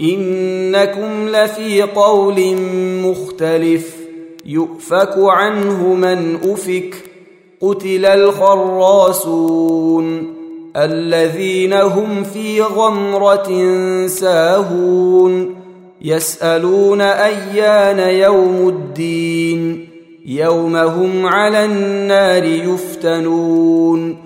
إنكم لفي قول مختلف يؤفك عنه من أفك قتل الخراصون الذين هم في غمرة ساهون يسألون أيان يوم الدين يوم هم على النار يفتنون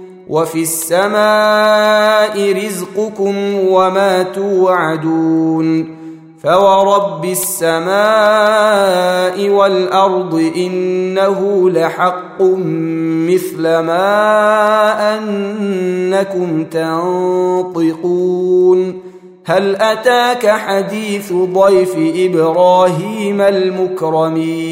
وفي السماء رزقكم وما توعدون فورب السماء والأرض إنه لحق مثل ما أنكم تنطقون هل أتاك حديث ضيف إبراهيم المكرمين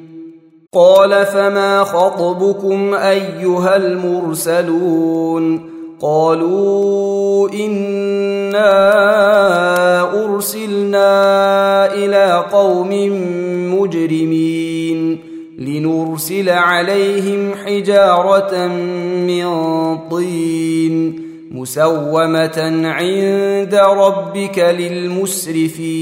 قال فما خطبكم أيها المرسلون قالوا إنا أرسلنا إلى قوم مجرمين لنرسل عليهم حجارة من طين مسومة عند ربك للمسرفين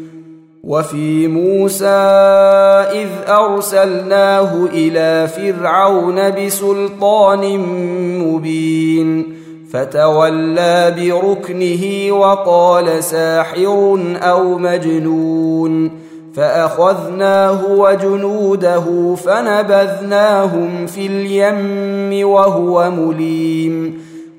وفي موسى إذ أرسلناه إلى فرعون بسلطان مبين فتولى بركنه وقال ساحر أو مجنون فأخذناه وجنوده فنبذناهم في اليم وهو مليم.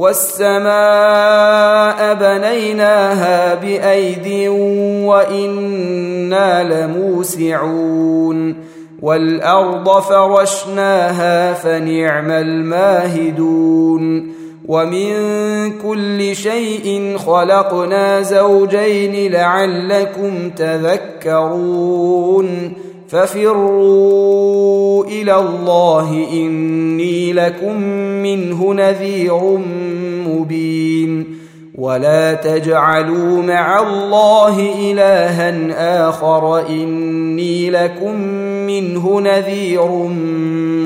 والسماء بنيناها بأيد وإنا لموسعون والأرض فرشناها فنعم الماهدون ومن كل شيء خلقنا زوجين لعلكم تذكرون ففروا إلى الله إني لكم منه نذير مبين ولا تجعلوا مع الله إلها آخر إني لكم منه نذير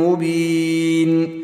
مبين